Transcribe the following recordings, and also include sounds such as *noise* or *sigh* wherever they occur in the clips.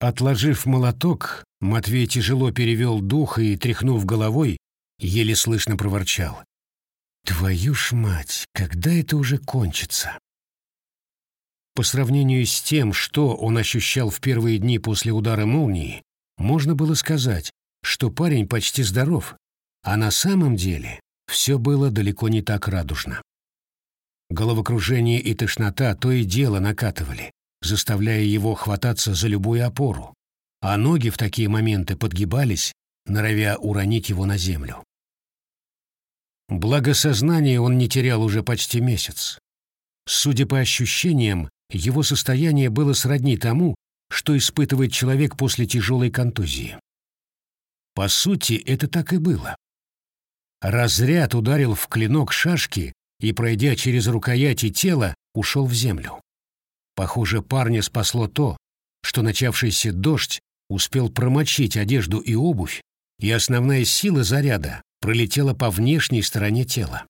Отложив молоток, Матвей тяжело перевел дух и, тряхнув головой, еле слышно проворчал. «Твою ж мать, когда это уже кончится?» По сравнению с тем, что он ощущал в первые дни после удара молнии, можно было сказать, что парень почти здоров, а на самом деле все было далеко не так радужно. Головокружение и тошнота то и дело накатывали, заставляя его хвататься за любую опору, а ноги в такие моменты подгибались, норовя уронить его на землю. Благосознание он не терял уже почти месяц. Судя по ощущениям, его состояние было сродни тому, что испытывает человек после тяжелой контузии. По сути, это так и было. Разряд ударил в клинок шашки и, пройдя через рукояти тела, ушел в землю. Похоже, парня спасло то, что начавшийся дождь успел промочить одежду и обувь, и основная сила заряда пролетела по внешней стороне тела.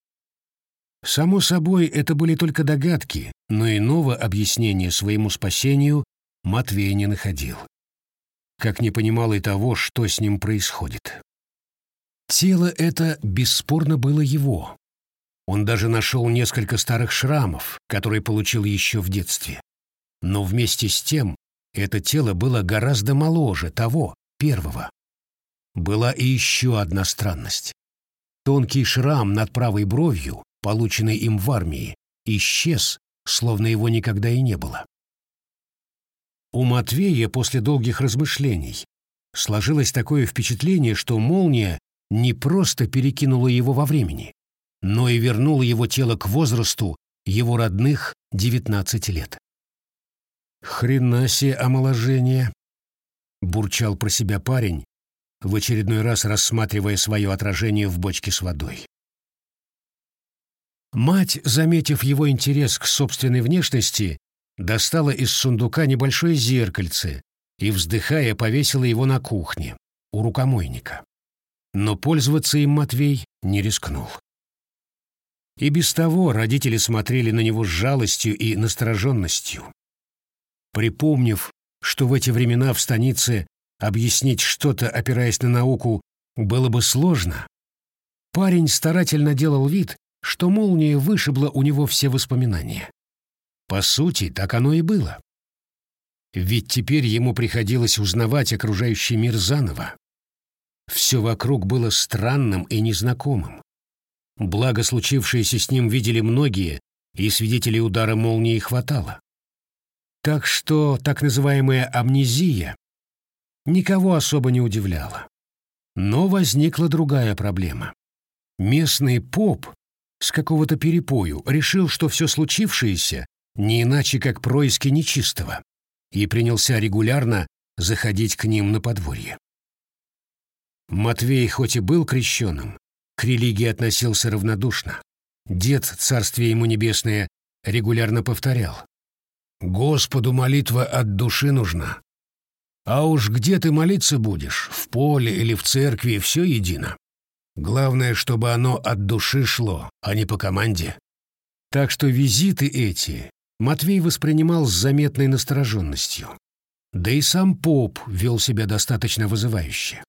Само собой, это были только догадки, но иного объяснения своему спасению Матвей не находил. Как не понимал и того, что с ним происходит. Тело это бесспорно было его. Он даже нашел несколько старых шрамов, которые получил еще в детстве. Но вместе с тем это тело было гораздо моложе того, первого. Была и еще одна странность. Тонкий шрам над правой бровью, полученный им в армии, исчез, словно его никогда и не было. У Матвея после долгих размышлений сложилось такое впечатление, что молния не просто перекинула его во времени, но и вернула его тело к возрасту его родных 19 лет. «Хрена себе омоложение!» — бурчал про себя парень, в очередной раз рассматривая свое отражение в бочке с водой. Мать, заметив его интерес к собственной внешности, достала из сундука небольшое зеркальце и, вздыхая, повесила его на кухне, у рукомойника. Но пользоваться им Матвей не рискнул. И без того родители смотрели на него с жалостью и настороженностью. Припомнив, что в эти времена в станице объяснить что-то, опираясь на науку, было бы сложно, парень старательно делал вид, что молния вышибла у него все воспоминания. По сути, так оно и было. Ведь теперь ему приходилось узнавать окружающий мир заново. Все вокруг было странным и незнакомым. Благо, случившееся с ним видели многие, и свидетелей удара молнии хватало. Так что так называемая амнезия никого особо не удивляла. Но возникла другая проблема. Местный поп с какого-то перепою решил, что все случившееся не иначе, как происки нечистого, и принялся регулярно заходить к ним на подворье. Матвей хоть и был крещеным, к религии относился равнодушно. Дед, царствие ему небесное, регулярно повторял. «Господу молитва от души нужна. А уж где ты молиться будешь, в поле или в церкви, все едино. Главное, чтобы оно от души шло, а не по команде». Так что визиты эти Матвей воспринимал с заметной настороженностью. Да и сам поп вел себя достаточно вызывающе.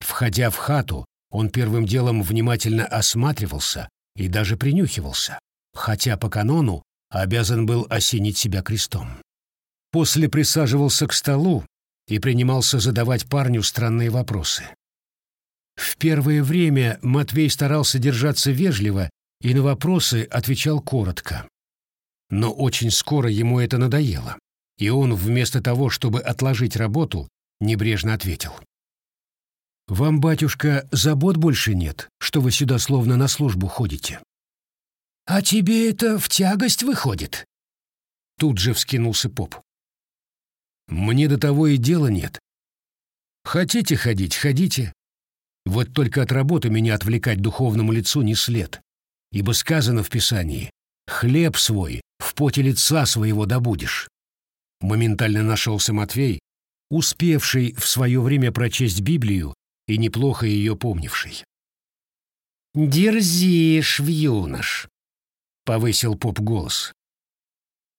Входя в хату, он первым делом внимательно осматривался и даже принюхивался, хотя по канону обязан был осенить себя крестом. После присаживался к столу и принимался задавать парню странные вопросы. В первое время Матвей старался держаться вежливо и на вопросы отвечал коротко. Но очень скоро ему это надоело, и он вместо того, чтобы отложить работу, небрежно ответил. «Вам, батюшка, забот больше нет, что вы сюда словно на службу ходите?» «А тебе это в тягость выходит?» Тут же вскинулся поп. «Мне до того и дела нет. Хотите ходить, ходите. Вот только от работы меня отвлекать духовному лицу не след, ибо сказано в Писании «Хлеб свой в поте лица своего добудешь». Моментально нашелся Матвей, успевший в свое время прочесть Библию и неплохо ее помнивший. «Дерзишь, юнош, повысил поп голос.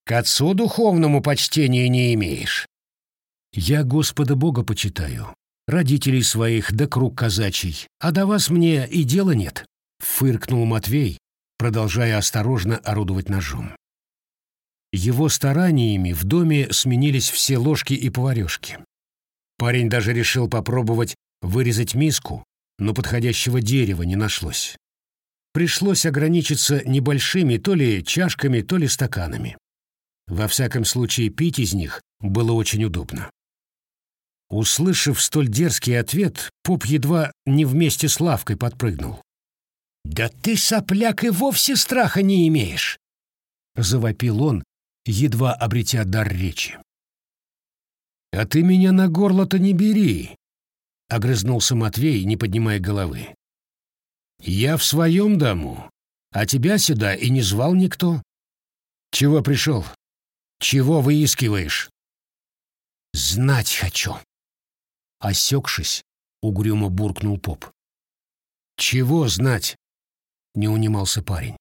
«К отцу духовному почтения не имеешь. Я Господа Бога почитаю, родителей своих да круг казачий, а до вас мне и дела нет», — фыркнул Матвей, продолжая осторожно орудовать ножом. Его стараниями в доме сменились все ложки и поварешки. Парень даже решил попробовать вырезать миску, но подходящего дерева не нашлось. Пришлось ограничиться небольшими то ли чашками, то ли стаканами. Во всяком случае, пить из них было очень удобно. Услышав столь дерзкий ответ, поп едва не вместе с лавкой подпрыгнул. «Да ты, сопляк, и вовсе страха не имеешь!» — завопил он, едва обретя дар речи. «А ты меня на горло-то не бери!» — огрызнулся Матвей, не поднимая головы. «Я в своем дому, а тебя сюда и не звал никто. Чего пришел? Чего выискиваешь?» «Знать хочу!» Осекшись, угрюмо буркнул поп. «Чего знать?» — не унимался парень.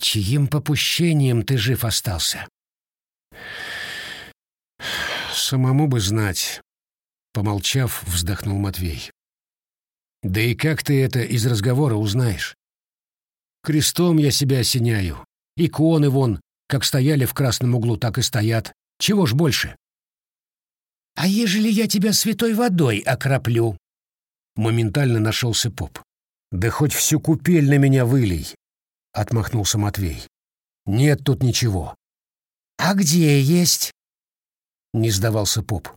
«Чьим попущением ты жив остался?» «Самому бы знать», — помолчав, вздохнул Матвей. «Да и как ты это из разговора узнаешь? Крестом я себя осеняю. Иконы вон, как стояли в красном углу, так и стоят. Чего ж больше?» «А ежели я тебя святой водой окроплю?» Моментально нашелся поп. «Да хоть всю купель на меня вылей!» — отмахнулся Матвей. «Нет тут ничего». «А где есть?» — не сдавался поп.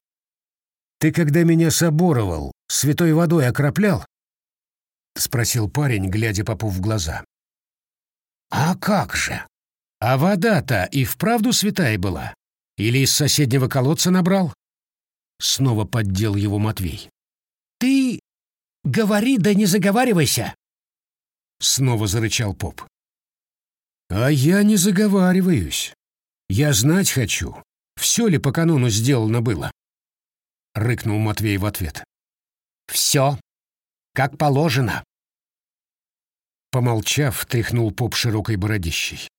«Ты когда меня соборовал, святой водой окроплял?» — спросил парень, глядя попу в глаза. «А как же? А вода-то и вправду святая была? Или из соседнего колодца набрал?» Снова поддел его Матвей. «Ты говори да не заговаривайся!» Снова зарычал поп. «А я не заговариваюсь. Я знать хочу, все ли по канону сделано было?» Рыкнул Матвей в ответ. «Все, как положено». Помолчав, тряхнул поп широкой бородищей.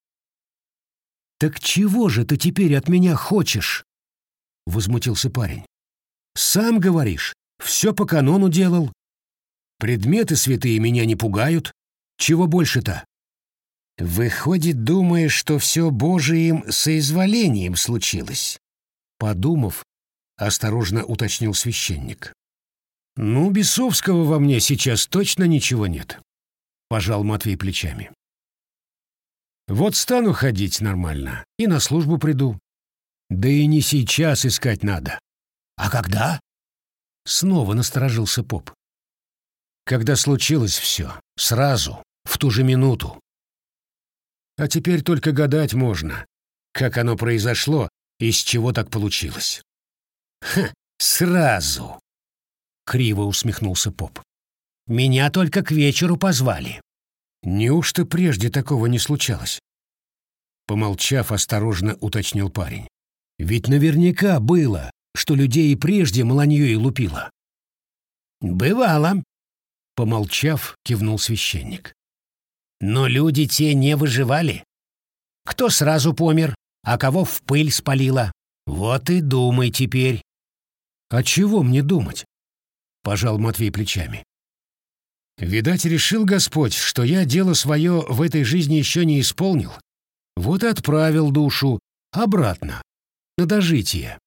«Так чего же ты теперь от меня хочешь?» — возмутился парень. «Сам говоришь, все по канону делал. Предметы святые меня не пугают. Чего больше-то?» «Выходит, думаешь, что все Божиим соизволением случилось?» Подумав, осторожно уточнил священник. «Ну, бесовского во мне сейчас точно ничего нет», — пожал Матвей плечами. «Вот стану ходить нормально и на службу приду. Да и не сейчас искать надо. А когда?» Снова насторожился поп. «Когда случилось все, сразу, в ту же минуту. А теперь только гадать можно, как оно произошло и с чего так получилось. «Ха, сразу!» — криво усмехнулся поп. «Меня только к вечеру позвали». «Неужто прежде такого не случалось?» Помолчав, осторожно уточнил парень. «Ведь наверняка было, что людей и прежде маланьей лупило». «Бывало», — помолчав, кивнул священник. Но люди те не выживали. Кто сразу помер, а кого в пыль спалило. Вот и думай теперь. А чего мне думать? Пожал Матвей плечами. Видать, решил Господь, что я дело свое в этой жизни еще не исполнил. Вот и отправил душу обратно, на дожитие.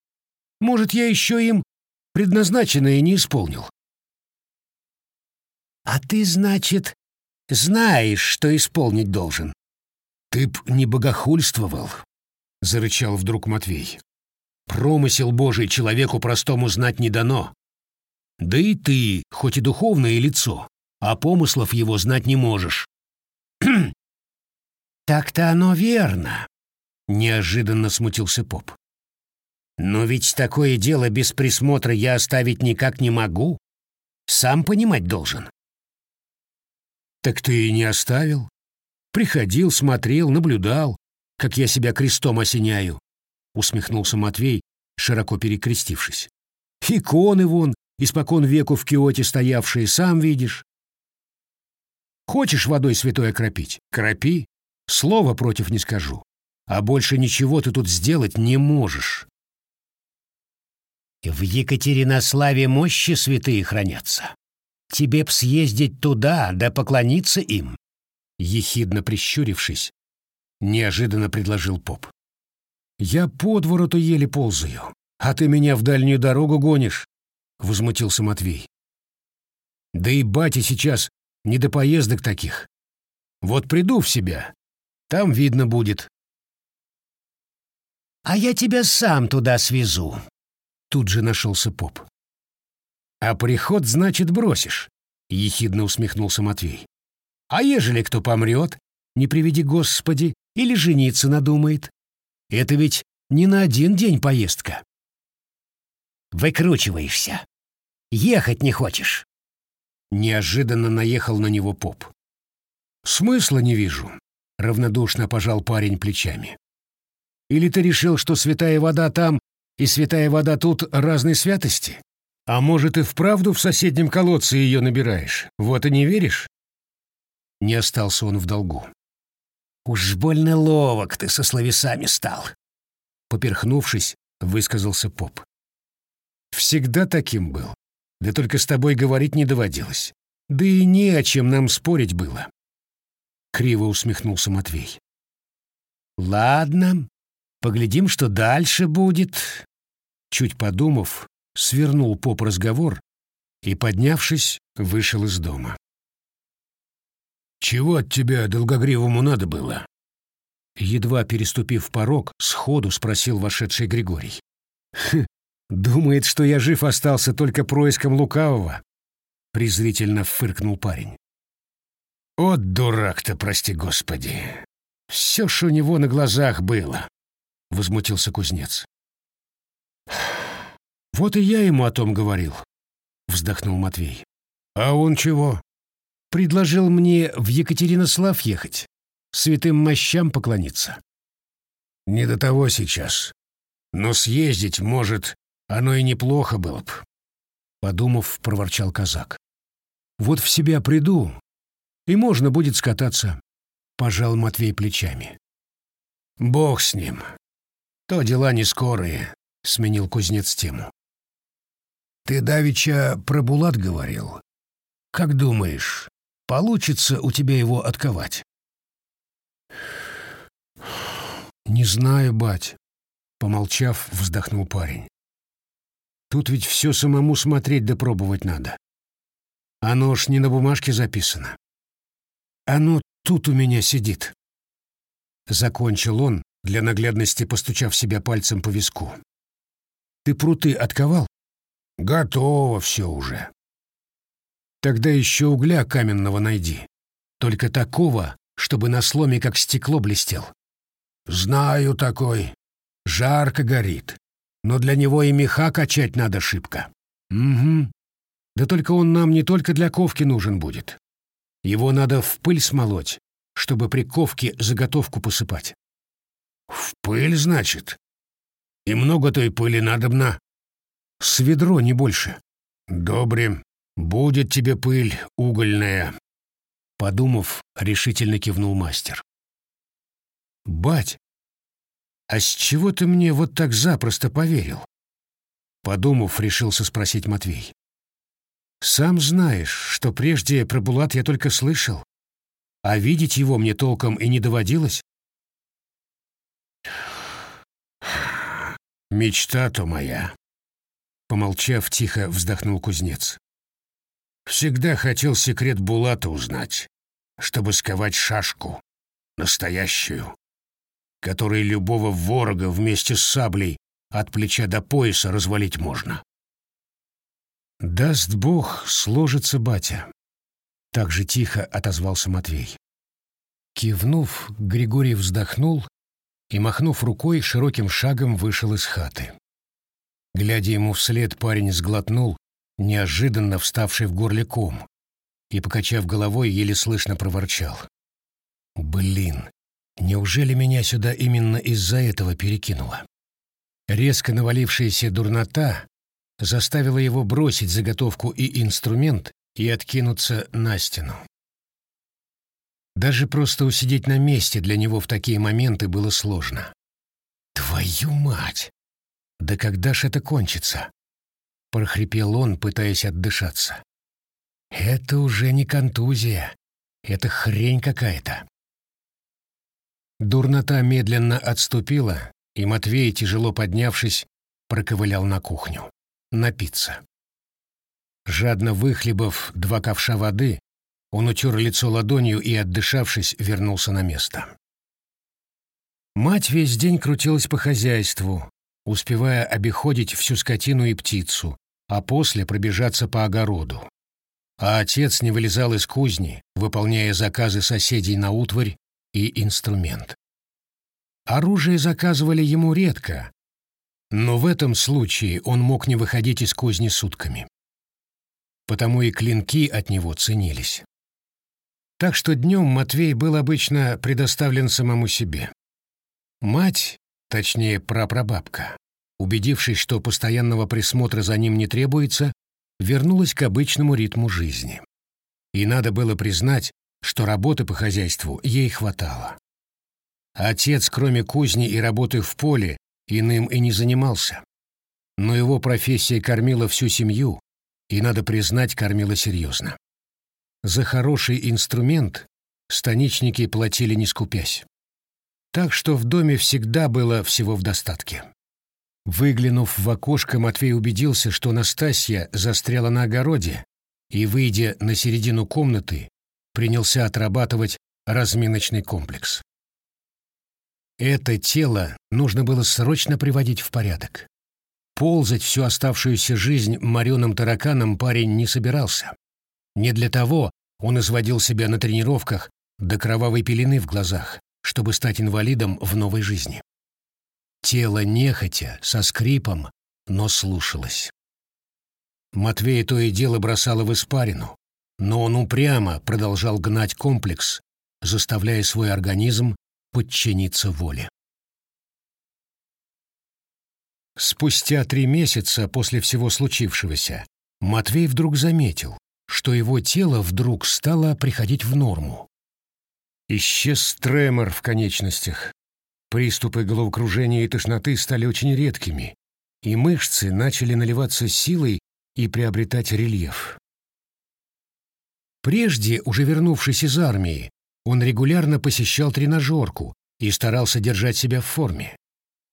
Может, я еще им предназначенное не исполнил. «А ты, значит, знаешь, что исполнить должен. Ты б не богохульствовал, — зарычал вдруг Матвей. Промысел Божий человеку простому знать не дано. Да и ты, хоть и духовное лицо, а помыслов его знать не можешь. *clears throat* «Так-то оно верно», — неожиданно смутился поп. «Но ведь такое дело без присмотра я оставить никак не могу. Сам понимать должен. «Так ты и не оставил? Приходил, смотрел, наблюдал, как я себя крестом осеняю», — усмехнулся Матвей, широко перекрестившись. «Иконы вон, испокон веку в Киоте стоявшие, сам видишь. Хочешь водой святой окропить? Кропи. Слова против не скажу. А больше ничего ты тут сделать не можешь. В Екатеринославе мощи святые хранятся. Тебе б съездить туда, да поклониться им. Ехидно прищурившись, неожиданно предложил поп. Я по двору-то еле ползаю, а ты меня в дальнюю дорогу гонишь, возмутился Матвей. Да и батя сейчас не до поездок таких. Вот приду в себя, там видно будет. А я тебя сам туда свезу. Тут же нашелся поп. А приход, значит, бросишь, ехидно усмехнулся Матвей. А ежели кто помрет, не приведи Господи, или жениться надумает? Это ведь не на один день поездка. Выкручиваешься. Ехать не хочешь. Неожиданно наехал на него поп. «Смысла не вижу», — равнодушно пожал парень плечами. «Или ты решил, что святая вода там и святая вода тут разной святости? А может, и вправду в соседнем колодце ее набираешь? Вот и не веришь?» Не остался он в долгу. «Уж больно ловок ты со словесами стал», — поперхнувшись, высказался поп. «Всегда таким был. Да только с тобой говорить не доводилось. Да и не о чем нам спорить было. Криво усмехнулся Матвей. Ладно, поглядим, что дальше будет. Чуть подумав, свернул поп разговор и, поднявшись, вышел из дома. «Чего от тебя долгогривому надо было?» Едва переступив порог, сходу спросил вошедший Григорий. «Хм, Думает, что я жив остался только происком лукавого, презрительно фыркнул парень. От дурак-то, прости господи. Все, что у него на глазах было, возмутился кузнец. Вот и я ему о том говорил, вздохнул Матвей. А он чего? Предложил мне в Екатеринослав ехать, святым мощам поклониться. Не до того сейчас. Но съездить, может, оно и неплохо было б, — подумав, проворчал казак. Вот в себя приду, и можно будет скататься, — пожал Матвей плечами. Бог с ним. То дела не скорые, — сменил кузнец тему. Ты давеча про Булат говорил. Как думаешь, получится у тебя его отковать? Не знаю, бать, помолчав, вздохнул парень. Тут ведь все самому смотреть да пробовать надо. Оно ж не на бумажке записано. Оно тут у меня сидит. Закончил он, для наглядности постучав себя пальцем по виску. Ты пруты отковал? Готово все уже. Тогда еще угля каменного найди. Только такого, чтобы на сломе как стекло блестел. Знаю такой. Жарко горит но для него и меха качать надо шибко. Угу. Да только он нам не только для ковки нужен будет. Его надо в пыль смолоть, чтобы при ковке заготовку посыпать. В пыль, значит? И много той пыли надобно? С ведро, не больше. Добре. Будет тебе пыль угольная. Подумав, решительно кивнул мастер. «Бать, «А с чего ты мне вот так запросто поверил?» Подумав, решился спросить Матвей. «Сам знаешь, что прежде про Булат я только слышал, а видеть его мне толком и не доводилось». «Мечта-то моя», — помолчав, тихо вздохнул кузнец. «Всегда хотел секрет Булата узнать, чтобы сковать шашку, настоящую, который любого ворога вместе с саблей от плеча до пояса развалить можно. «Даст Бог, сложится батя», — так же тихо отозвался Матвей. Кивнув, Григорий вздохнул и, махнув рукой, широким шагом вышел из хаты. Глядя ему вслед, парень сглотнул, неожиданно вставший в горле ком, и, покачав головой, еле слышно проворчал. «Блин, Неужели меня сюда именно из-за этого перекинуло? Резко навалившаяся дурнота заставила его бросить заготовку и инструмент и откинуться на стену. Даже просто усидеть на месте для него в такие моменты было сложно. Твою мать! Да когда ж это кончится? — прохрипел он, пытаясь отдышаться. «Это уже не контузия. Это хрень какая-то». Дурнота медленно отступила, и Матвей, тяжело поднявшись, проковылял на кухню. Напиться. Жадно выхлебав два ковша воды, он утер лицо ладонью и, отдышавшись, вернулся на место. Мать весь день крутилась по хозяйству, успевая обиходить всю скотину и птицу, а после пробежаться по огороду. А отец не вылезал из кузни, выполняя заказы соседей на утварь и инструмент. Оружие заказывали ему редко, но в этом случае он мог не выходить из кузни сутками. Потому и клинки от него ценились. Так что днем Матвей был обычно предоставлен самому себе. Мать, точнее прапрабабка, убедившись, что постоянного присмотра за ним не требуется, вернулась к обычному ритму жизни. И надо было признать, что работы по хозяйству ей хватало. Отец, кроме кузни и работы в поле, иным и не занимался. Но его профессия кормила всю семью, и, надо признать, кормила серьезно. За хороший инструмент станичники платили не скупясь. Так что в доме всегда было всего в достатке. Выглянув в окошко, Матвей убедился, что Настасья застряла на огороде и, выйдя на середину комнаты, принялся отрабатывать разминочный комплекс. Это тело нужно было срочно приводить в порядок. Ползать всю оставшуюся жизнь мореным тараканом парень не собирался. Не для того он изводил себя на тренировках до кровавой пелены в глазах, чтобы стать инвалидом в новой жизни. Тело нехотя, со скрипом, но слушалось. Матвей то и дело бросало в испарину, но он упрямо продолжал гнать комплекс, заставляя свой организм подчиниться воле. Спустя три месяца после всего случившегося Матвей вдруг заметил, что его тело вдруг стало приходить в норму. Исчез тремор в конечностях. Приступы головокружения и тошноты стали очень редкими, и мышцы начали наливаться силой и приобретать рельеф. Прежде, уже вернувшись из армии, он регулярно посещал тренажерку и старался держать себя в форме.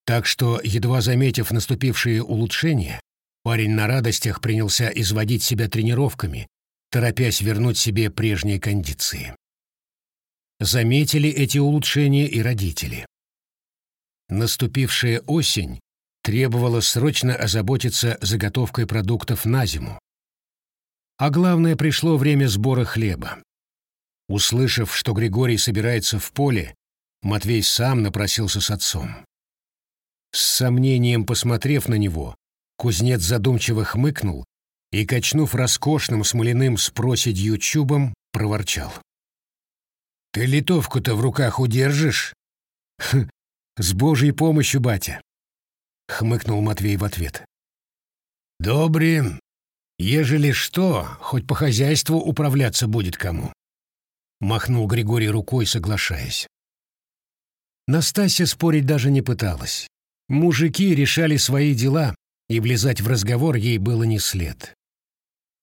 Так что, едва заметив наступившие улучшения, парень на радостях принялся изводить себя тренировками, торопясь вернуть себе прежние кондиции. Заметили эти улучшения и родители. Наступившая осень требовала срочно озаботиться заготовкой продуктов на зиму. А главное, пришло время сбора хлеба. Услышав, что Григорий собирается в поле, Матвей сам напросился с отцом. С сомнением посмотрев на него, кузнец задумчиво хмыкнул и, качнув роскошным смоляным с проседью чубом, проворчал. Ты литовку-то в руках удержишь? Хм, с Божьей помощью, батя, хмыкнул Матвей в ответ. Добре, ежели что, хоть по хозяйству управляться будет кому. Махнул Григорий рукой, соглашаясь. Настасья спорить даже не пыталась. Мужики решали свои дела, и влезать в разговор ей было не след.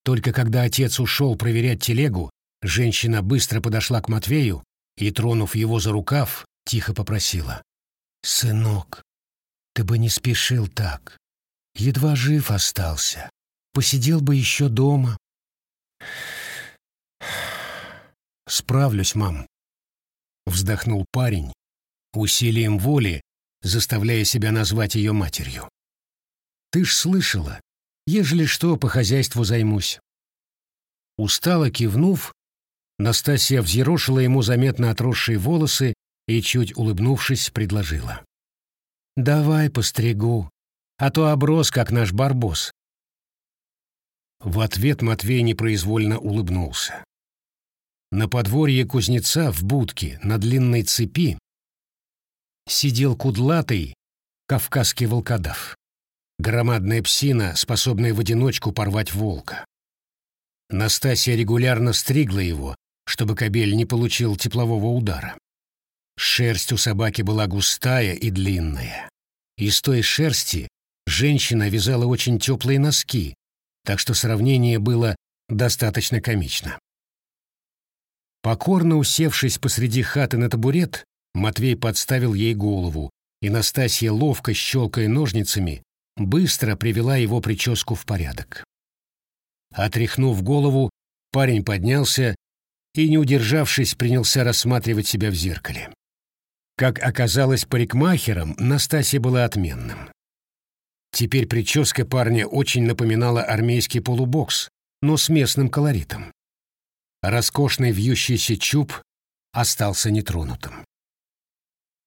Только когда отец ушел проверять телегу, Женщина быстро подошла к Матвею и, тронув его за рукав, тихо попросила. «Сынок, ты бы не спешил так. Едва жив остался. Посидел бы еще дома». «Справлюсь, мам», — вздохнул парень, усилием воли, заставляя себя назвать ее матерью. «Ты ж слышала, ежели что, по хозяйству займусь». Устало кивнув, Настасья взъерошила ему заметно отросшие волосы и, чуть улыбнувшись, предложила. «Давай постригу, а то оброс, как наш барбос». В ответ Матвей непроизвольно улыбнулся. На подворье кузнеца в будке на длинной цепи сидел кудлатый кавказский волкодав. Громадная псина, способная в одиночку порвать волка. Настасья регулярно стригла его, чтобы кобель не получил теплового удара. Шерсть у собаки была густая и длинная. Из той шерсти женщина вязала очень теплые носки, так что сравнение было достаточно комично. Покорно усевшись посреди хаты на табурет, Матвей подставил ей голову, и Настасья, ловко щелкая ножницами, быстро привела его прическу в порядок. Отряхнув голову, парень поднялся и, не удержавшись, принялся рассматривать себя в зеркале. Как оказалось парикмахером, Настасья была отменным. Теперь прическа парня очень напоминала армейский полубокс, но с местным колоритом. Роскошный вьющийся чуб остался нетронутым.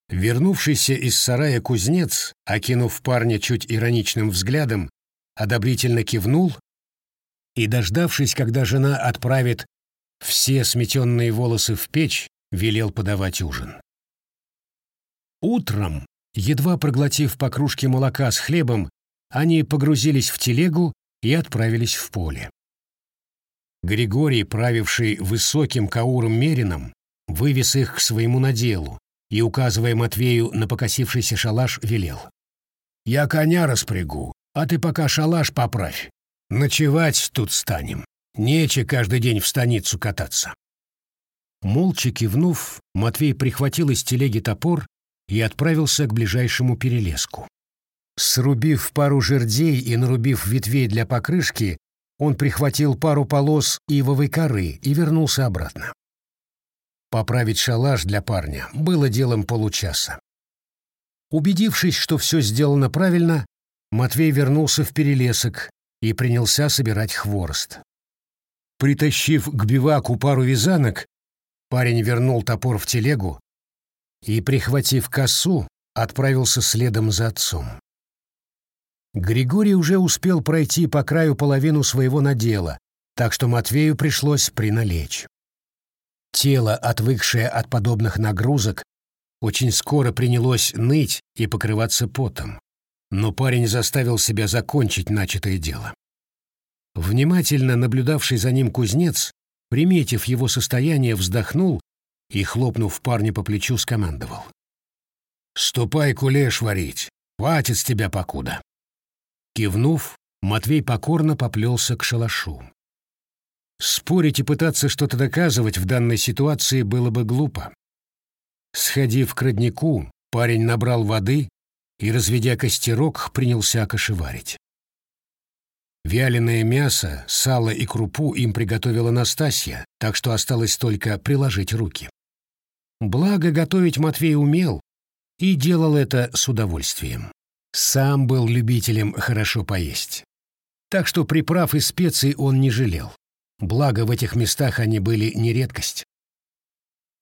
Вернувшийся из сарая кузнец, окинув парня чуть ироничным взглядом, одобрительно кивнул и, дождавшись, когда жена отправит все сметенные волосы в печь, велел подавать ужин. Утром, едва проглотив по кружке молока с хлебом, они погрузились в телегу и отправились в поле. Григорий, правивший высоким кауром мерином, вывез их к своему наделу и, указывая Матвею на покосившийся шалаш, велел. «Я коня распрягу, а ты пока шалаш поправь. Ночевать тут станем. Нече каждый день в станицу кататься». Молча кивнув, Матвей прихватил из телеги топор и отправился к ближайшему перелеску. Срубив пару жердей и нарубив ветвей для покрышки, он прихватил пару полос ивовой коры и вернулся обратно. Поправить шалаш для парня было делом получаса. Убедившись, что все сделано правильно, Матвей вернулся в перелесок и принялся собирать хворост. Притащив к биваку пару вязанок, парень вернул топор в телегу и, прихватив косу, отправился следом за отцом. Григорий уже успел пройти по краю половину своего надела, так что Матвею пришлось приналечь. Тело, отвыкшее от подобных нагрузок, очень скоро принялось ныть и покрываться потом, но парень заставил себя закончить начатое дело. Внимательно наблюдавший за ним кузнец, приметив его состояние, вздохнул и, хлопнув парня по плечу, скомандовал. «Ступай кулеш варить, хватит с тебя покуда». Кивнув, Матвей покорно поплелся к шалашу. Спорить и пытаться что-то доказывать в данной ситуации было бы глупо. Сходив к роднику, парень набрал воды и, разведя костерок, принялся кошеварить. Вяленое мясо, сало и крупу им приготовила Настасья, так что осталось только приложить руки. Благо, готовить Матвей умел и делал это с удовольствием. Сам был любителем хорошо поесть. Так что приправ и специй он не жалел. Благо, в этих местах они были не редкость.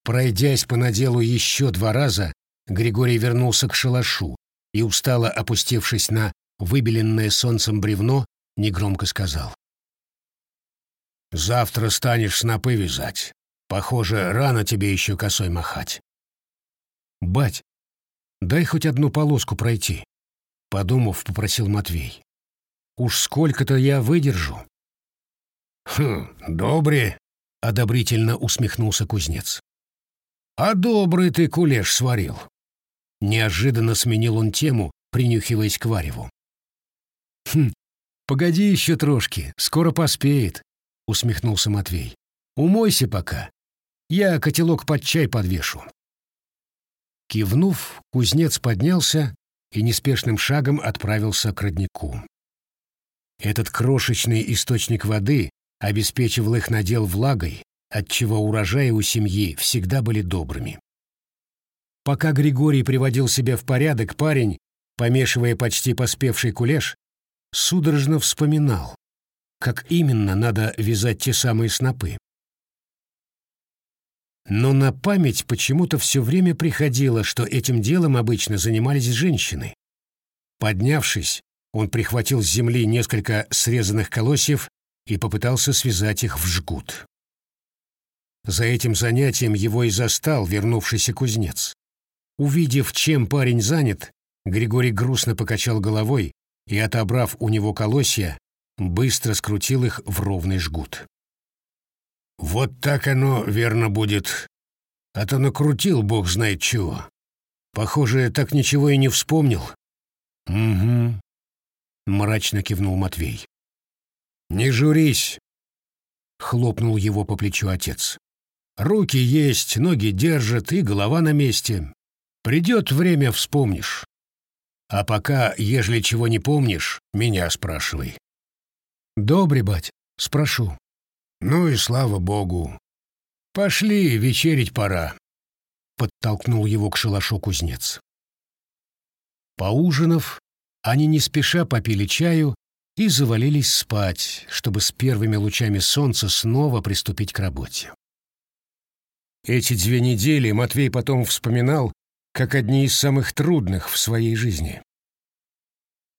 Пройдясь по наделу еще два раза, Григорий вернулся к шалашу и, устало опустившись на выбеленное солнцем бревно, негромко сказал. «Завтра станешь снопы вязать. Похоже, рано тебе еще косой махать». «Бать, дай хоть одну полоску пройти», Подумав, попросил Матвей. «Уж сколько-то я выдержу». «Хм, добре», — одобрительно усмехнулся кузнец. «А добрый ты кулеш сварил». Неожиданно сменил он тему, принюхиваясь к вареву. «Хм, погоди еще трошки, скоро поспеет», — усмехнулся Матвей. «Умойся пока. Я котелок под чай подвешу». Кивнув, кузнец поднялся и неспешным шагом отправился к роднику. Этот крошечный источник воды обеспечивал их надел влагой, отчего урожаи у семьи всегда были добрыми. Пока Григорий приводил себя в порядок, парень, помешивая почти поспевший кулеш, судорожно вспоминал, как именно надо вязать те самые снопы. Но на память почему-то все время приходило, что этим делом обычно занимались женщины. Поднявшись, он прихватил с земли несколько срезанных колосьев и попытался связать их в жгут. За этим занятием его и застал вернувшийся кузнец. Увидев, чем парень занят, Григорий грустно покачал головой и, отобрав у него колосья, быстро скрутил их в ровный жгут. Вот так оно верно будет. А то накрутил бог знает чего. Похоже, так ничего и не вспомнил. Угу. Мрачно кивнул Матвей. Не журись, хлопнул его по плечу отец. Руки есть, ноги держат и голова на месте. Придет время, вспомнишь. А пока, ежели чего не помнишь, меня спрашивай. Добрый, бать, спрошу. Ну и слава богу. Пошли, вечерить пора. Подтолкнул его к шалашу кузнец. Поужинав, они не спеша попили чаю и завалились спать, чтобы с первыми лучами солнца снова приступить к работе. Эти две недели Матвей потом вспоминал как одни из самых трудных в своей жизни.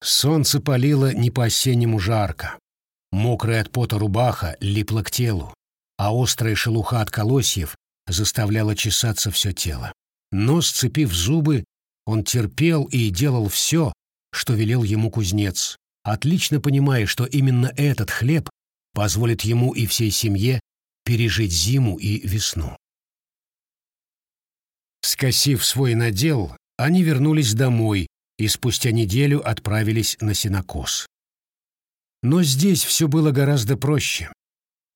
Солнце палило не по-осеннему жарко. Мокрая от пота рубаха липла к телу, а острая шелуха от колосьев заставляла чесаться все тело. Но, сцепив зубы, он терпел и делал все, что велел ему кузнец, отлично понимая, что именно этот хлеб позволит ему и всей семье пережить зиму и весну. Скосив свой надел, они вернулись домой и спустя неделю отправились на сенокос. Но здесь все было гораздо проще.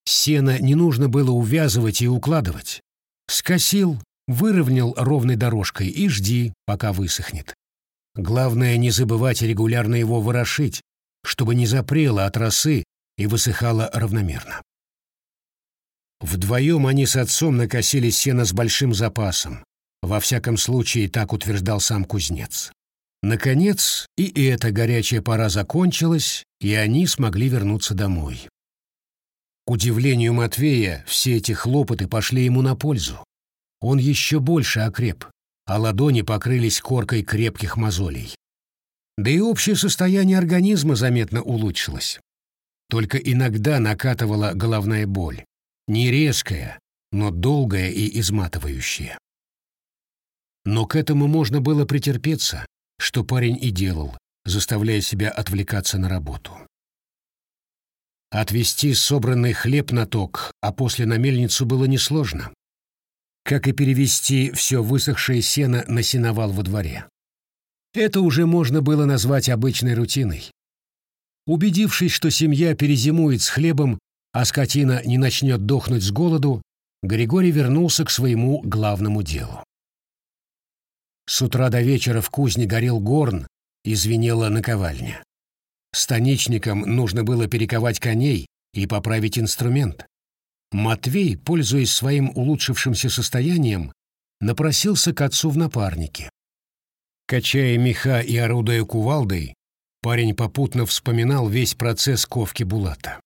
Сено не нужно было увязывать и укладывать. Скосил, выровнял ровной дорожкой и жди, пока высохнет. Главное не забывать регулярно его ворошить, чтобы не запрело от росы и высыхало равномерно. Вдвоем они с отцом накосили сено с большим запасом. Во всяком случае, так утверждал сам кузнец. Наконец, и эта горячая пора закончилась, и они смогли вернуться домой. К удивлению Матвея, все эти хлопоты пошли ему на пользу. Он еще больше окреп, а ладони покрылись коркой крепких мозолей. Да и общее состояние организма заметно улучшилось. Только иногда накатывала головная боль. Не резкая, но долгая и изматывающая. Но к этому можно было претерпеться, что парень и делал, заставляя себя отвлекаться на работу. Отвезти собранный хлеб на ток, а после на мельницу было несложно. Как и перевести все высохшее сено на сеновал во дворе. Это уже можно было назвать обычной рутиной. Убедившись, что семья перезимует с хлебом, а скотина не начнет дохнуть с голоду, Григорий вернулся к своему главному делу. С утра до вечера в кузне горел горн и звенела наковальня. Станичникам нужно было перековать коней и поправить инструмент. Матвей, пользуясь своим улучшившимся состоянием, напросился к отцу в напарнике. Качая меха и орудуя кувалдой, парень попутно вспоминал весь процесс ковки Булата.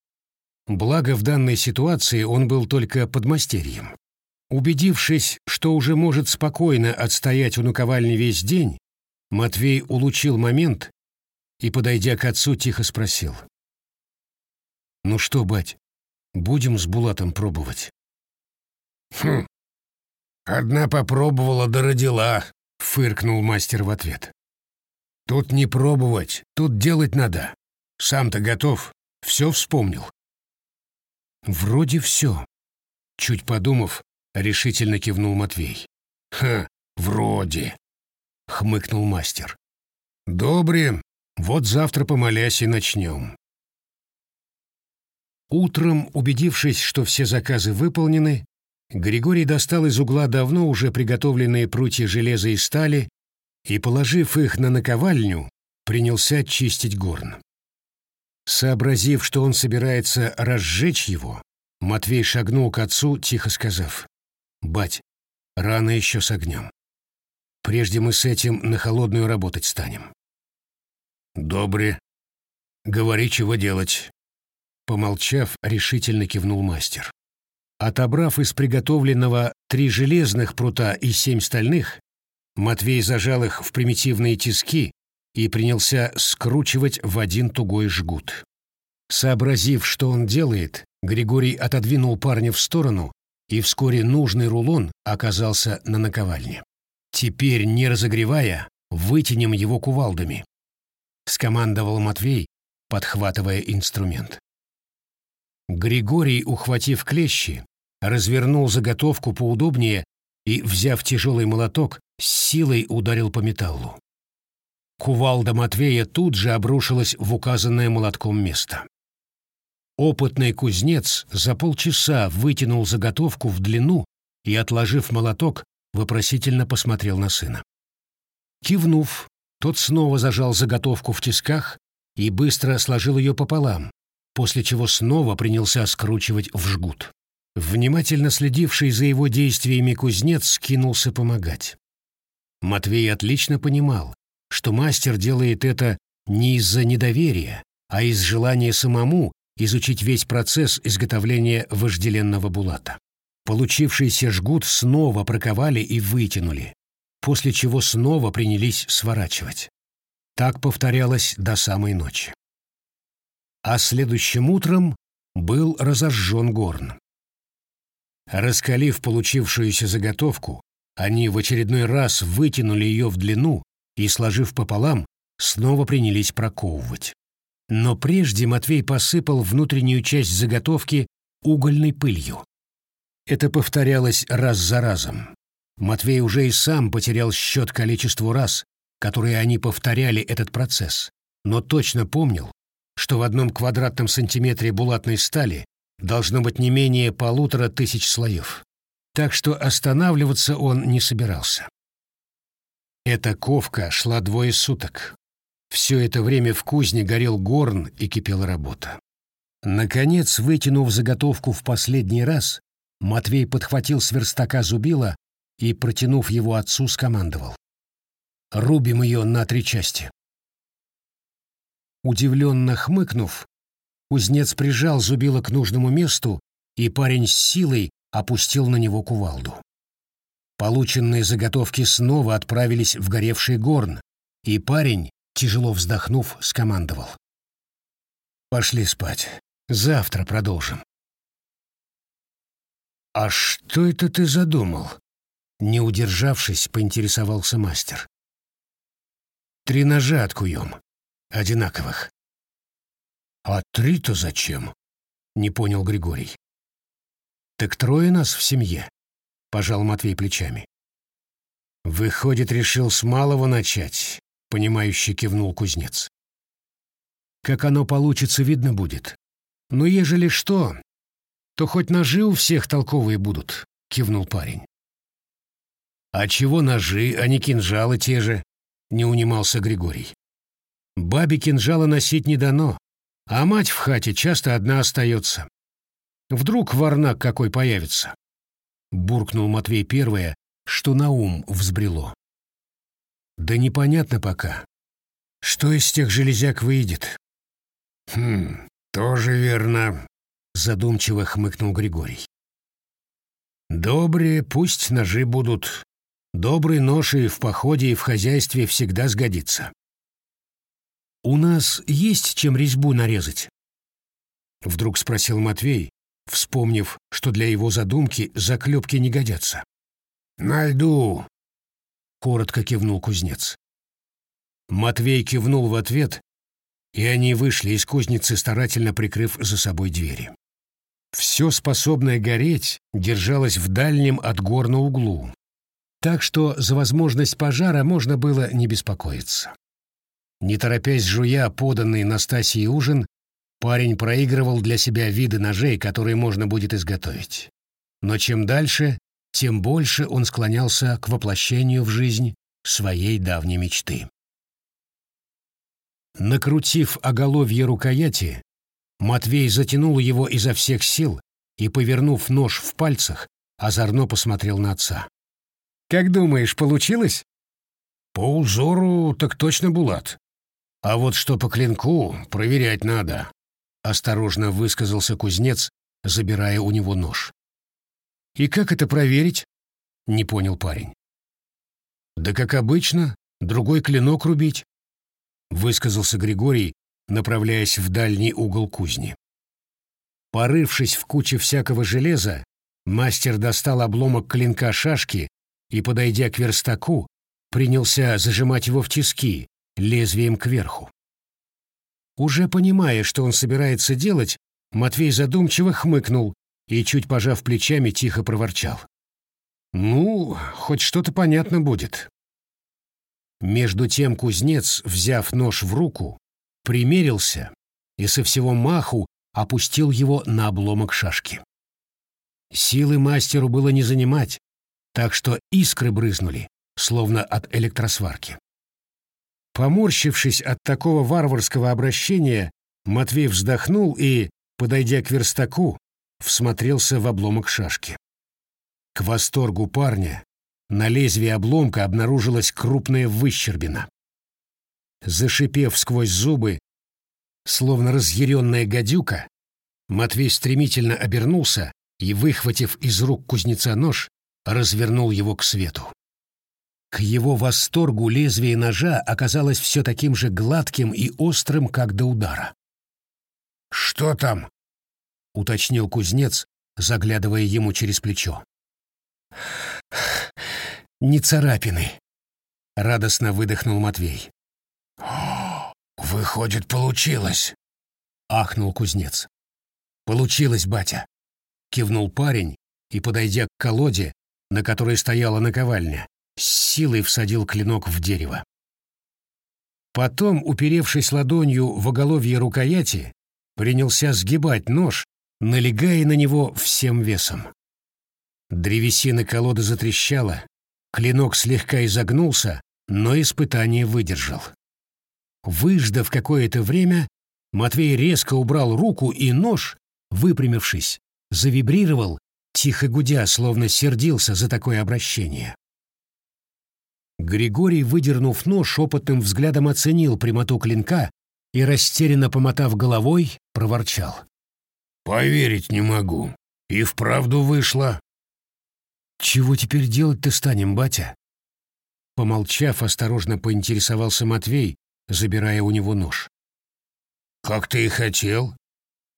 Благо, в данной ситуации он был только подмастерьем. Убедившись, что уже может спокойно отстоять у наковальни весь день, Матвей улучил момент и, подойдя к отцу, тихо спросил. «Ну что, бать, будем с Булатом пробовать?» «Хм, одна попробовала да родила», — фыркнул мастер в ответ. «Тут не пробовать, тут делать надо. Сам-то готов, все вспомнил». «Вроде все», — чуть подумав, решительно кивнул Матвей. «Ха, вроде», — хмыкнул мастер. «Добре, вот завтра помолясь и начнем». Утром, убедившись, что все заказы выполнены, Григорий достал из угла давно уже приготовленные прутья железа и стали и, положив их на наковальню, принялся чистить горн. Сообразив, что он собирается разжечь его, Матвей шагнул к отцу, тихо сказав, «Бать, рано еще с огнем. Прежде мы с этим на холодную работать станем». «Добре. Говори, чего делать». Помолчав, решительно кивнул мастер. Отобрав из приготовленного три железных прута и семь стальных, Матвей зажал их в примитивные тиски и принялся скручивать в один тугой жгут. Сообразив, что он делает, Григорий отодвинул парня в сторону, и вскоре нужный рулон оказался на наковальне. Теперь, не разогревая, вытянем его кувалдами. — скомандовал Матвей, подхватывая инструмент. Григорий, ухватив клещи, развернул заготовку поудобнее и, взяв тяжелый молоток, с силой ударил по металлу. Кувалда Матвея тут же обрушилась в указанное молотком место. Опытный кузнец за полчаса вытянул заготовку в длину и, отложив молоток, вопросительно посмотрел на сына. Кивнув, тот снова зажал заготовку в тисках и быстро сложил ее пополам, после чего снова принялся скручивать в жгут. Внимательно следивший за его действиями кузнец кинулся помогать. Матвей отлично понимал, что мастер делает это не из-за недоверия, а из желания самому изучить весь процесс изготовления вожделенного булата. Получившийся жгут снова проковали и вытянули, после чего снова принялись сворачивать. Так повторялось до самой ночи. А следующим утром был разожжен горн. Раскалив получившуюся заготовку, они в очередной раз вытянули ее в длину и, сложив пополам, снова принялись проковывать. Но прежде Матвей посыпал внутреннюю часть заготовки угольной пылью. Это повторялось раз за разом. Матвей уже и сам потерял счет количеству раз, которые они повторяли этот процесс, но точно помнил, что в одном квадратном сантиметре булатной стали должно быть не менее полутора тысяч слоев. Так что останавливаться он не собирался. Эта ковка шла двое суток. Все это время в кузне горел горн и кипела работа. Наконец, вытянув заготовку в последний раз, Матвей подхватил с верстака зубила и, протянув его отцу, скомандовал. «Рубим ее на три части». Удивленно хмыкнув, кузнец прижал зубило к нужному месту, и парень с силой опустил на него кувалду. Полученные заготовки снова отправились в горевший горн, и парень, тяжело вздохнув, скомандовал. «Пошли спать. Завтра продолжим». «А что это ты задумал?» Не удержавшись, поинтересовался мастер. «Три ножа откуем. Одинаковых». «А три-то зачем?» — не понял Григорий. «Так трое нас в семье», — пожал Матвей плечами. «Выходит, решил с малого начать», — понимающе кивнул кузнец. «Как оно получится, видно будет. Но ежели что, то хоть ножи у всех толковые будут», — кивнул парень. «А чего ножи, а не кинжалы те же?» — не унимался Григорий. «Бабе кинжала носить не дано, а мать в хате часто одна остается. Вдруг варнак какой появится?» Буркнул Матвей первое, что на ум взбрело. «Да непонятно пока. Что из тех железяк выйдет?» «Хм, тоже верно», задумчиво хмыкнул Григорий. Добрые пусть ножи будут. Добрый нож в походе, и в хозяйстве всегда сгодится. У нас есть чем резьбу нарезать? Вдруг спросил Матвей, вспомнив, что для его задумки заклепки не годятся. «Найду», — коротко кивнул кузнец. Матвей кивнул в ответ, и они вышли из кузницы, старательно прикрыв за собой двери. Все способное гореть держалось в дальнем от гор на углу, так что за возможность пожара можно было не беспокоиться. Не торопясь жуя поданный Настасьей ужин, парень проигрывал для себя виды ножей, которые можно будет изготовить. Но чем дальше, тем больше он склонялся к воплощению в жизнь своей давней мечты. Накрутив оголовье рукояти, Матвей затянул его изо всех сил и, повернув нож в пальцах, озорно посмотрел на отца. «Как думаешь, получилось?» «По узору так точно, Булат. А вот что по клинку, проверять надо», — осторожно высказался кузнец, забирая у него нож. «И как это проверить?» — не понял парень. «Да как обычно, другой клинок рубить», — высказался Григорий, направляясь в дальний угол кузни. Порывшись в куче всякого железа, мастер достал обломок клинка шашки и, подойдя к верстаку, принялся зажимать его в тиски, лезвием кверху. Уже понимая, что он собирается делать, Матвей задумчиво хмыкнул и, чуть пожав плечами, тихо проворчал. «Ну, хоть что-то понятно будет». Между тем кузнец, взяв нож в руку, примерился и со всего маху опустил его на обломок шашки. Силы мастеру было не занимать, так что искры брызнули, словно от электросварки. Поморщившись от такого варварского обращения, Матвей вздохнул и, подойдя к верстаку, всмотрелся в обломок шашки. К восторгу парня на лезвии обломка обнаружилась крупная выщербина. Зашипев сквозь зубы, словно разъяренная гадюка, Матвей стремительно обернулся и, выхватив из рук кузнеца нож, развернул его к свету. К его восторгу лезвие ножа оказалось все таким же гладким и острым, как до удара. «Что там?» — уточнил кузнец, заглядывая ему через плечо. «Не царапины», — радостно выдохнул Матвей. «Выходит, получилось», — ахнул кузнец. «Получилось, батя», — кивнул парень и, подойдя к колоде, на которой стояла наковальня, с силой всадил клинок в дерево. Потом, уперевшись ладонью в оголовье рукояти, принялся сгибать нож, налегая на него всем весом. Древесина колоды затрещала, клинок слегка изогнулся, но испытание выдержал. Выждав какое-то время, Матвей резко убрал руку, и нож, выпрямившись, завибрировал, тихо гудя, словно сердился за такое обращение. Григорий, выдернув нож, опытным взглядом оценил прямоту клинка и, растерянно помотав головой, проворчал. «Поверить не могу. И вправду вышло». «Чего теперь делать-то станем, батя?» Помолчав, осторожно поинтересовался Матвей, забирая у него нож. «Как ты и хотел.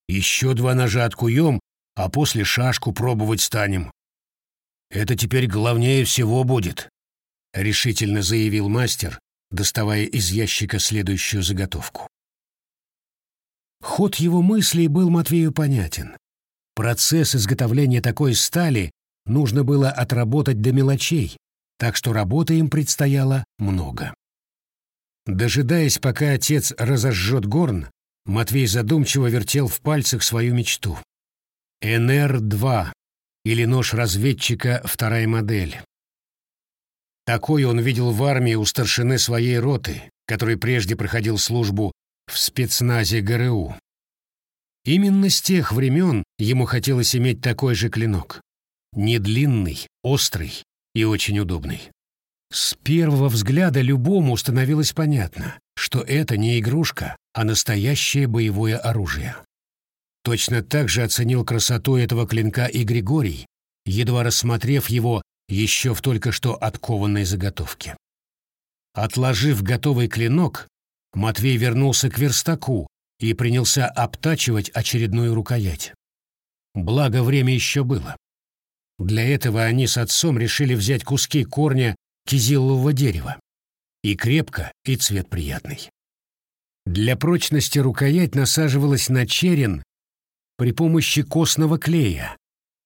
Еще два ножа откуем, а после шашку пробовать станем. Это теперь главнее всего будет», — решительно заявил мастер, доставая из ящика следующую заготовку. Ход его мыслей был Матвею понятен. Процесс изготовления такой стали нужно было отработать до мелочей, так что работы им предстояло много. Дожидаясь, пока отец разожжет горн, Матвей задумчиво вертел в пальцах свою мечту. НР-2 или нож разведчика вторая модель. Такой он видел в армии у старшины своей роты, который прежде проходил службу в спецназе ГРУ. Именно с тех времен ему хотелось иметь такой же клинок. Не длинный, острый и очень удобный. С первого взгляда любому становилось понятно, что это не игрушка, а настоящее боевое оружие. Точно так же оценил красоту этого клинка и Григорий, едва рассмотрев его еще в только что откованной заготовке. Отложив готовый клинок, Матвей вернулся к верстаку и принялся обтачивать очередную рукоять. Благо, время еще было. Для этого они с отцом решили взять куски корня кизилового дерева. И крепко, и цвет приятный. Для прочности рукоять насаживалась на черен при помощи костного клея,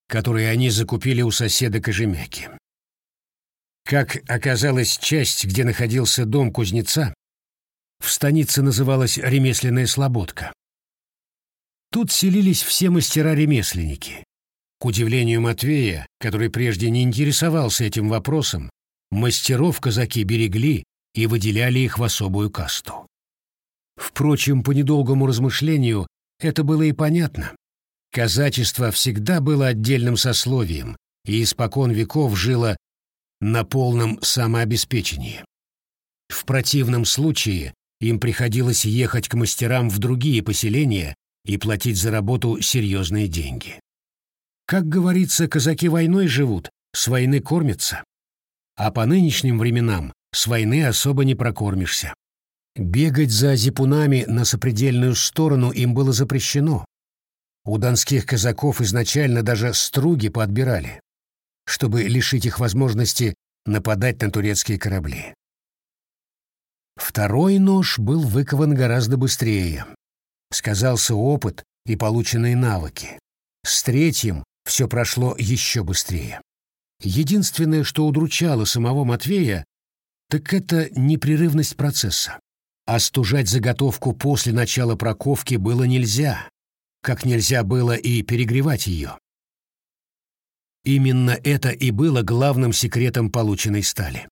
который они закупили у соседа Кожемяки. Как оказалось, часть, где находился дом кузнеца, в станице называлась ремесленная слободка. Тут селились все мастера-ремесленники. К удивлению Матвея, который прежде не интересовался этим вопросом, мастеров казаки берегли и выделяли их в особую касту. Впрочем, по недолгому размышлению это было и понятно. Казачество всегда было отдельным сословием и испокон веков жило на полном самообеспечении. В противном случае им приходилось ехать к мастерам в другие поселения и платить за работу серьезные деньги. Как говорится, казаки войной живут, с войны кормятся. А по нынешним временам с войны особо не прокормишься. Бегать за зипунами на сопредельную сторону им было запрещено. У донских казаков изначально даже струги подбирали, чтобы лишить их возможности нападать на турецкие корабли. Второй нож был выкован гораздо быстрее. Сказался опыт и полученные навыки. С третьим все прошло еще быстрее. Единственное, что удручало самого Матвея, так это непрерывность процесса. Остужать заготовку после начала проковки было нельзя. как нельзя было и перегревать ее. Именно это и было главным секретом полученной стали.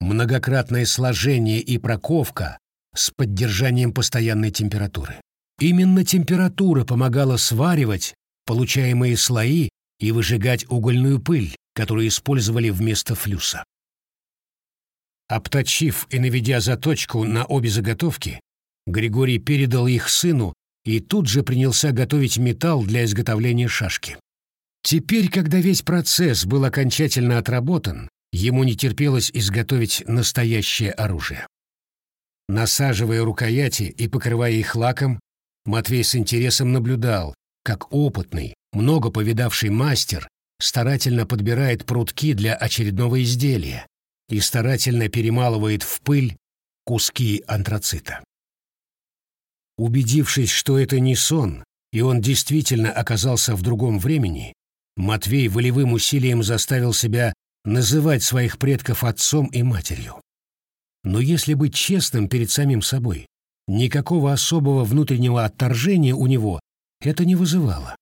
Многократное сложение и проковка с поддержанием постоянной температуры. Именно температура помогала сваривать получаемые слои и выжигать угольную пыль, которую использовали вместо флюса. Обточив и наведя заточку на обе заготовки, Григорий передал их сыну и тут же принялся готовить металл для изготовления шашки. Теперь, когда весь процесс был окончательно отработан, ему не терпелось изготовить настоящее оружие. Насаживая рукояти и покрывая их лаком, Матвей с интересом наблюдал, как опытный, много повидавший мастер старательно подбирает прутки для очередного изделия и старательно перемалывает в пыль куски антрацита. Убедившись, что это не сон, и он действительно оказался в другом времени, Матвей волевым усилием заставил себя называть своих предков отцом и матерью. Но если быть честным перед самим собой, никакого особого внутреннего отторжения у него это не вызывало.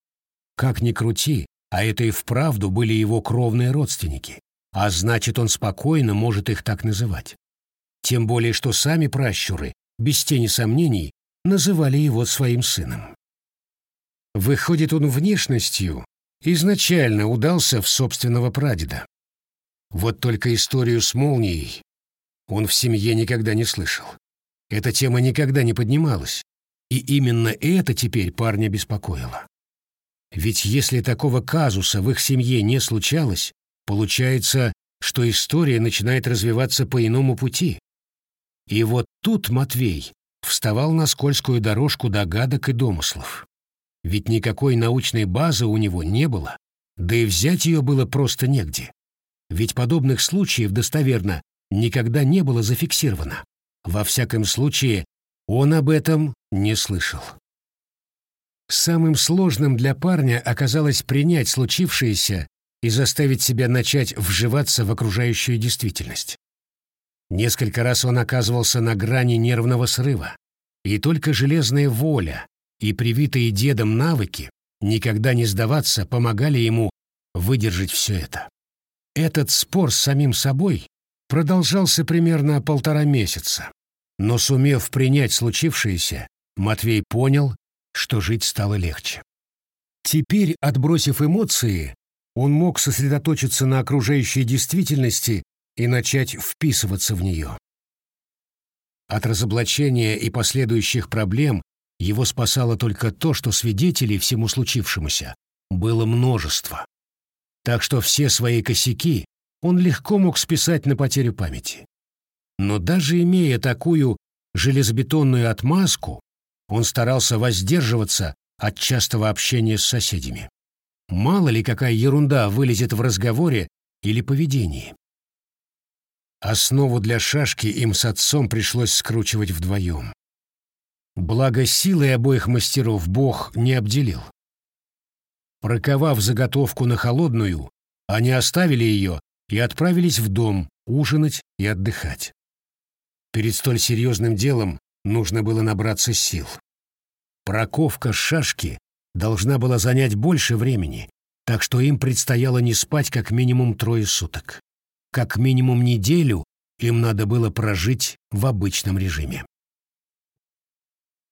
Как ни крути, а это и вправду были его кровные родственники, а значит, он спокойно может их так называть. Тем более, что сами пращуры, без тени сомнений, называли его своим сыном. Выходит, он внешностью изначально удался в собственного прадеда. Вот только историю с молнией он в семье никогда не слышал. Эта тема никогда не поднималась, и именно это теперь парня беспокоило. Ведь если такого казуса в их семье не случалось, получается, что история начинает развиваться по иному пути. И вот тут Матвей вставал на скользкую дорожку догадок и домыслов. Ведь никакой научной базы у него не было, да и взять ее было просто негде. Ведь подобных случаев достоверно никогда не было зафиксировано. Во всяком случае, он об этом не слышал. Самым сложным для парня оказалось принять случившееся и заставить себя начать вживаться в окружающую действительность. Несколько раз он оказывался на грани нервного срыва, и только железная воля и привитые дедом навыки никогда не сдаваться помогали ему выдержать все это. Этот спор с самим собой продолжался примерно полтора месяца, но сумев принять случившееся, Матвей понял, что жить стало легче. Теперь, отбросив эмоции, он мог сосредоточиться на окружающей действительности и начать вписываться в нее. От разоблачения и последующих проблем его спасало только то, что свидетелей всему случившемуся было множество. Так что все свои косяки он легко мог списать на потерю памяти. Но даже имея такую железобетонную отмазку, он старался воздерживаться от частого общения с соседями. Мало ли какая ерунда вылезет в разговоре или поведении. Основу для шашки им с отцом пришлось скручивать вдвоем. Благо силой обоих мастеров Бог не обделил. Проковав заготовку на холодную, они оставили ее и отправились в дом ужинать и отдыхать. Перед столь серьезным делом нужно было набраться сил. Проковка шашки должна была занять больше времени, так что им предстояло не спать как минимум трое суток. Как минимум неделю им надо было прожить в обычном режиме.